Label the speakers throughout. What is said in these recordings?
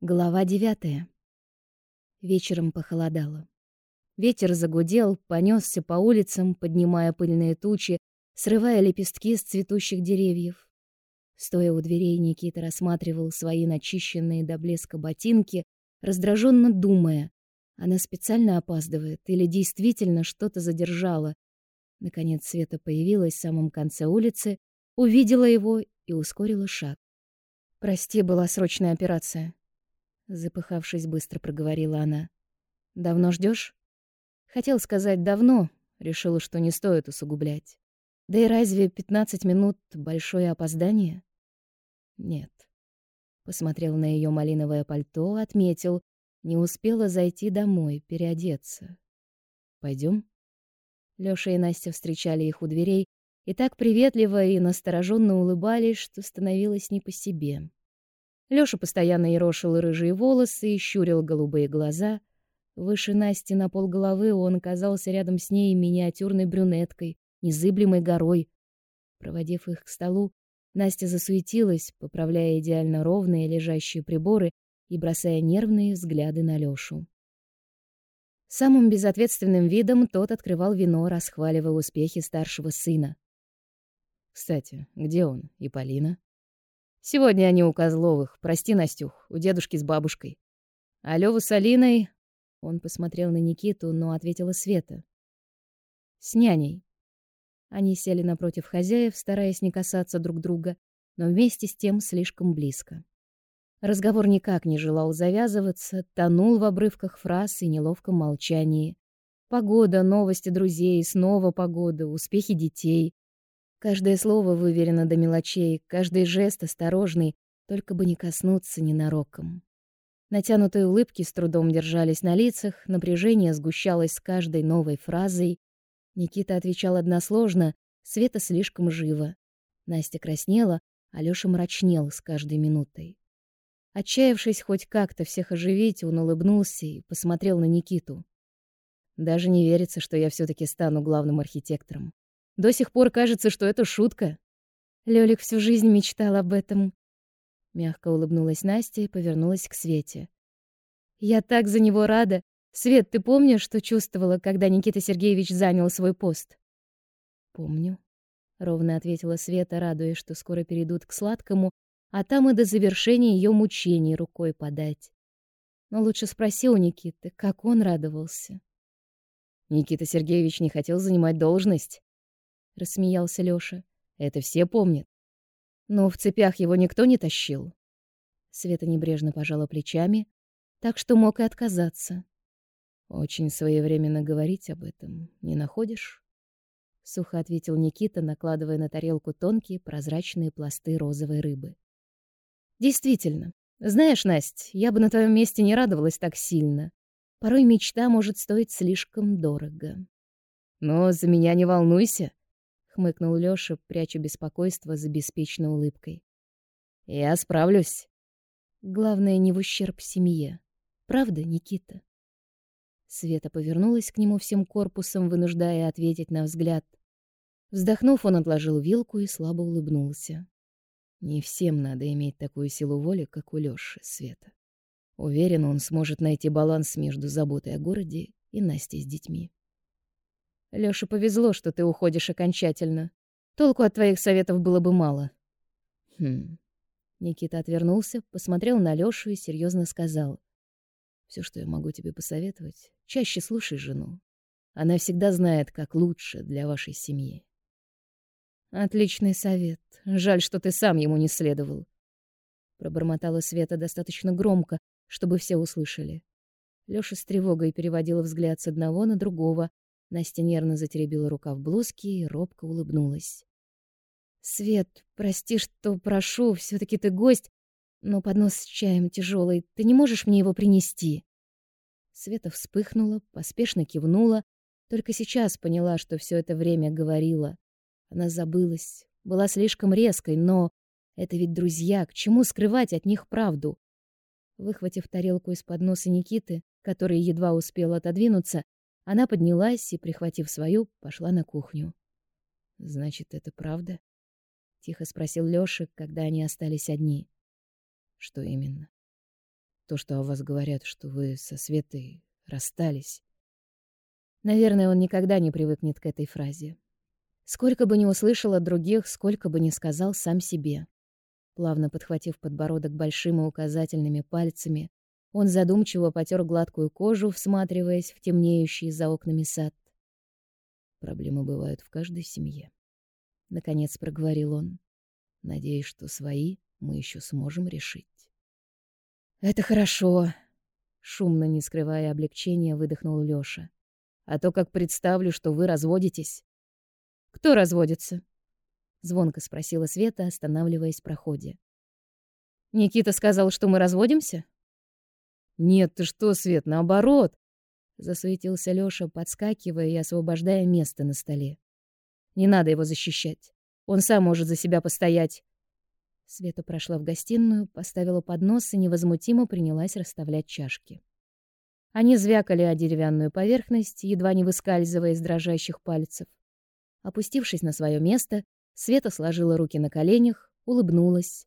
Speaker 1: Глава девятая. Вечером похолодало. Ветер загудел, понесся по улицам, поднимая пыльные тучи, срывая лепестки с цветущих деревьев. Стоя у дверей, Никита рассматривал свои начищенные до блеска ботинки, раздраженно думая, она специально опаздывает или действительно что-то задержала. Наконец Света появилась в самом конце улицы, увидела его и ускорила шаг. «Прости, была срочная операция», запыхавшись, быстро проговорила она. Давно ждешь? Хотел сказать давно, решила, что не стоит усугублять. Да и разве пятнадцать минут большое опоздание? Нет. Посмотрел на ее малиновое пальто, отметил, не успела зайти домой, переодеться. Пойдем? Лёша и Настя встречали их у дверей и так приветливо и настороженно улыбались, что становилось не по себе. Лёша постоянно ерошил рыжие волосы и щурил голубые глаза. Выше Насти на полголовы он казался рядом с ней миниатюрной брюнеткой, незыблемой горой. Проводив их к столу, Настя засуетилась, поправляя идеально ровные лежащие приборы и бросая нервные взгляды на Лёшу. Самым безответственным видом тот открывал вино, расхваливая успехи старшего сына. «Кстати, где он и Полина?» Сегодня они у Козловых. Прости, Настюх, у дедушки с бабушкой. А Лёва с Алиной... Он посмотрел на Никиту, но ответила Света. С няней. Они сели напротив хозяев, стараясь не касаться друг друга, но вместе с тем слишком близко. Разговор никак не желал завязываться, тонул в обрывках фраз и неловком молчании. Погода, новости друзей, снова погода, успехи детей. Каждое слово выверено до мелочей, каждый жест осторожный, только бы не коснуться ненароком. Натянутые улыбки с трудом держались на лицах, напряжение сгущалось с каждой новой фразой. Никита отвечал односложно, Света слишком живо. Настя краснела, а Лёша мрачнел с каждой минутой. Отчаявшись хоть как-то всех оживить, он улыбнулся и посмотрел на Никиту. Даже не верится, что я все таки стану главным архитектором. До сих пор кажется, что это шутка. Лёлик всю жизнь мечтал об этом. Мягко улыбнулась Настя и повернулась к Свете. Я так за него рада. Свет, ты помнишь, что чувствовала, когда Никита Сергеевич занял свой пост? Помню, ровно ответила Света, радуясь, что скоро перейдут к сладкому, а там и до завершения ее мучений рукой подать. Но лучше спроси у Никиты, как он радовался. Никита Сергеевич не хотел занимать должность, рассмеялся Лёша. Это все помнят. Но в цепях его никто не тащил. Света небрежно пожала плечами, так что мог и отказаться. Очень своевременно говорить об этом, не находишь? сухо ответил Никита, накладывая на тарелку тонкие прозрачные пласты розовой рыбы. Действительно. Знаешь, Насть, я бы на твоем месте не радовалась так сильно. Порой мечта может стоить слишком дорого. Но за меня не волнуйся, хмыкнул Лёша, пряча беспокойство за беспечной улыбкой. Я справлюсь. Главное не в ущерб семье. Правда, Никита? Света повернулась к нему всем корпусом, вынуждая ответить на взгляд. Вздохнув, он отложил вилку и слабо улыбнулся. Не всем надо иметь такую силу воли, как у Лёши, Света. Уверен, он сможет найти баланс между заботой о городе и Настей с детьми. Лёше повезло, что ты уходишь окончательно. Толку от твоих советов было бы мало. Хм. Никита отвернулся, посмотрел на Лёшу и серьезно сказал: "Все, что я могу тебе посоветовать, чаще слушай жену. Она всегда знает, как лучше для вашей семьи". Отличный совет. Жаль, что ты сам ему не следовал. Пробормотала Света достаточно громко, чтобы все услышали. Лёша с тревогой переводил взгляд с одного на другого, Настя нервно затеребила рукав блузки и робко улыбнулась. «Свет, прости, что прошу, все таки ты гость, но поднос с чаем тяжелый, ты не можешь мне его принести?» Света вспыхнула, поспешно кивнула, только сейчас поняла, что все это время говорила. Она забылась, была слишком резкой, но это ведь друзья, к чему скрывать от них правду? Выхватив тарелку из-под носа Никиты, который едва успел отодвинуться, она поднялась и, прихватив свою, пошла на кухню. Значит, это правда? тихо спросил Лёша, когда они остались одни. Что именно?
Speaker 2: То, что о вас говорят, что вы со Светой расстались.
Speaker 1: Наверное, он никогда не привыкнет к этой фразе. Сколько бы ни услышал от других, сколько бы ни сказал сам себе. Плавно подхватив подбородок большими указательными пальцами, он задумчиво потер гладкую кожу, всматриваясь в темнеющий за окнами сад.
Speaker 2: Проблемы бывают в каждой семье. Наконец проговорил он. Надеюсь, что свои мы еще сможем решить.
Speaker 1: Это хорошо, шумно, не скрывая облегчения, выдохнул Лёша. А то как представлю, что вы разводитесь. Кто разводится? звонко спросила Света, останавливаясь в проходе. Никита сказал, что мы разводимся?
Speaker 2: Нет, ты что, Свет, наоборот, засуетился Лёша, подскакивая и освобождая место на столе.
Speaker 1: Не надо его защищать. Он сам может за себя постоять. Света прошла в гостиную, поставила поднос и невозмутимо принялась расставлять чашки. Они звякали о деревянную поверхность, едва не выскальзывая из дрожащих пальцев. Опустившись на свое место, Света сложила руки на коленях, улыбнулась.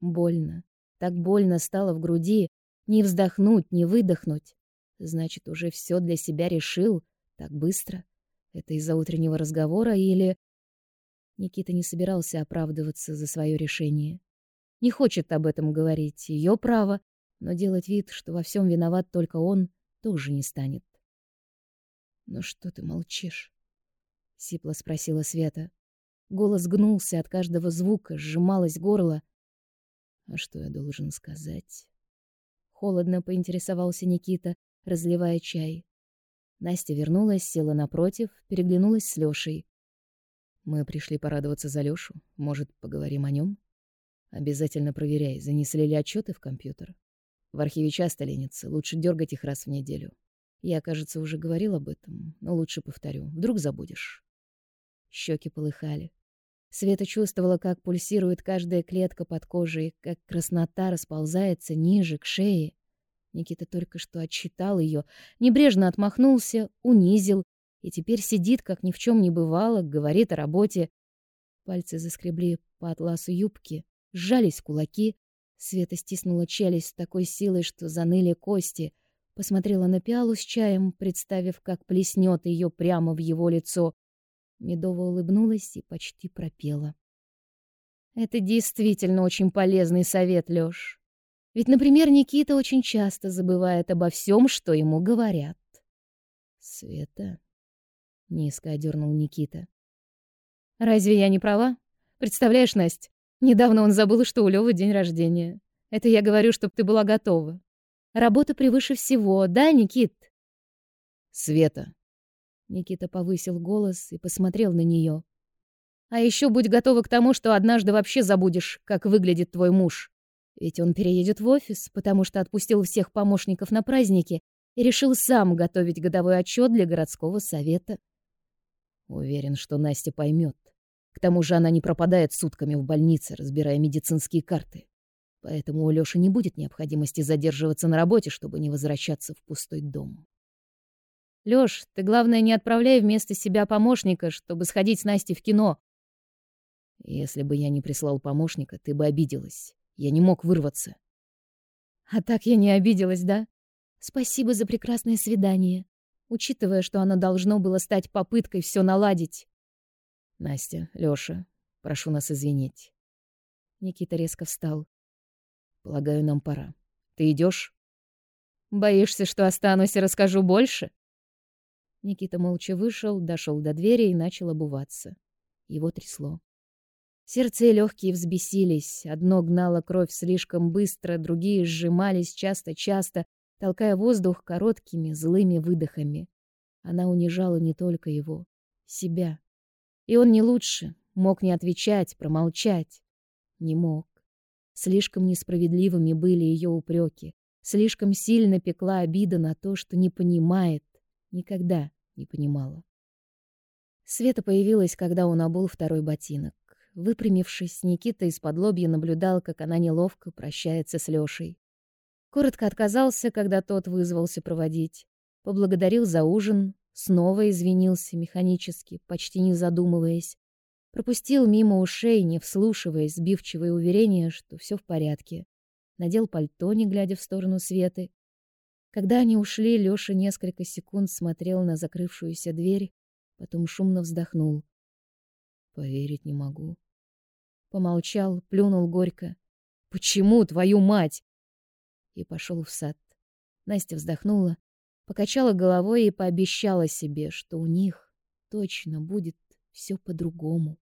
Speaker 1: Больно. Так больно стало в груди. Не вздохнуть, не выдохнуть. Значит, уже все для себя решил. Так быстро. Это из-за утреннего разговора или... Никита не собирался оправдываться за свое решение. Не хочет об этом говорить, ее право, но делать вид, что во всем виноват только он, тоже не станет.
Speaker 2: «Ну что ты молчишь?»
Speaker 1: — сипло спросила Света. Голос гнулся от каждого звука, сжималось горло.
Speaker 2: «А что я должен сказать?»
Speaker 1: Холодно поинтересовался Никита, разливая чай. Настя вернулась, села напротив, переглянулась с Лёшей.
Speaker 2: Мы пришли порадоваться за Лёшу. Может, поговорим о нём? Обязательно проверяй, занесли ли отчёты в компьютер. В архиве часто ленятся, лучше дёргать их раз в неделю. Я, кажется, уже говорил об этом, но лучше повторю. Вдруг забудешь.
Speaker 1: Щеки полыхали. Света чувствовала, как пульсирует каждая клетка под кожей, как краснота расползается ниже, к шее. Никита только что отчитал ее, небрежно отмахнулся, унизил, и теперь сидит, как ни в чем не бывало, говорит о работе. Пальцы заскребли по атласу юбки, сжались кулаки. Света стиснула челюсть с такой силой, что заныли кости. Посмотрела на пиалу с чаем, представив, как плеснет ее прямо в его лицо. Медово улыбнулась и почти пропела. Это действительно очень полезный совет, Лёш. Ведь, например, Никита очень часто забывает обо всем, что ему говорят.
Speaker 2: Света низко одернул Никита.
Speaker 1: Разве я не права? Представляешь, Настя, недавно он забыл, что у Лёвы день рождения. Это я говорю, чтобы ты была готова. Работа превыше всего, да, Никит?
Speaker 2: Света.
Speaker 1: Никита повысил голос и посмотрел на неё. А ещё будь готова к тому, что однажды вообще забудешь, как выглядит твой муж. Ведь он переедет в офис, потому что отпустил всех помощников на праздники и решил сам готовить годовой отчет для городского совета.
Speaker 2: Уверен, что Настя поймет. К тому же она не пропадает сутками в больнице, разбирая медицинские карты. Поэтому у Лёши не будет необходимости задерживаться на работе, чтобы не возвращаться в пустой дом.
Speaker 1: Лёш, ты, главное, не отправляй вместо себя помощника, чтобы сходить с Настей в кино.
Speaker 2: Если бы я не прислал помощника, ты бы обиделась. Я не мог вырваться.
Speaker 1: А так я не обиделась, да? Спасибо за прекрасное свидание, учитывая, что оно должно было стать попыткой все наладить.
Speaker 2: Настя, Лёша, прошу нас извинить.
Speaker 1: Никита резко встал.
Speaker 2: Полагаю, нам пора. Ты идешь?
Speaker 1: Боишься, что останусь и расскажу больше? Никита молча вышел, дошел до двери и начал обуваться. Его трясло. Сердце и легкие взбесились. Одно гнало кровь слишком быстро, другие сжимались часто-часто, толкая воздух короткими злыми выдохами. Она унижала не только его, себя. И он не лучше, мог не отвечать, промолчать. Не мог. Слишком несправедливыми были ее упреки. Слишком сильно пекла обида на то, что не понимает, никогда не понимала. Света появилась, когда он обул второй ботинок. Выпрямившись, Никита из-под лобья наблюдал, как она неловко прощается с Лёшей. Коротко отказался, когда тот вызвался проводить. Поблагодарил за ужин, снова извинился механически, почти не задумываясь. Пропустил мимо ушей, не вслушиваясь, сбивчивые уверения, что все в порядке. надел пальто, не глядя в сторону Светы. Когда они ушли, Лёша несколько секунд смотрел на закрывшуюся дверь, потом шумно вздохнул.
Speaker 2: Поверить не могу.
Speaker 1: Помолчал, плюнул горько. Почему, твою мать? И пошел в сад. Настя вздохнула, покачала головой и пообещала себе, что у них точно будет все по-другому.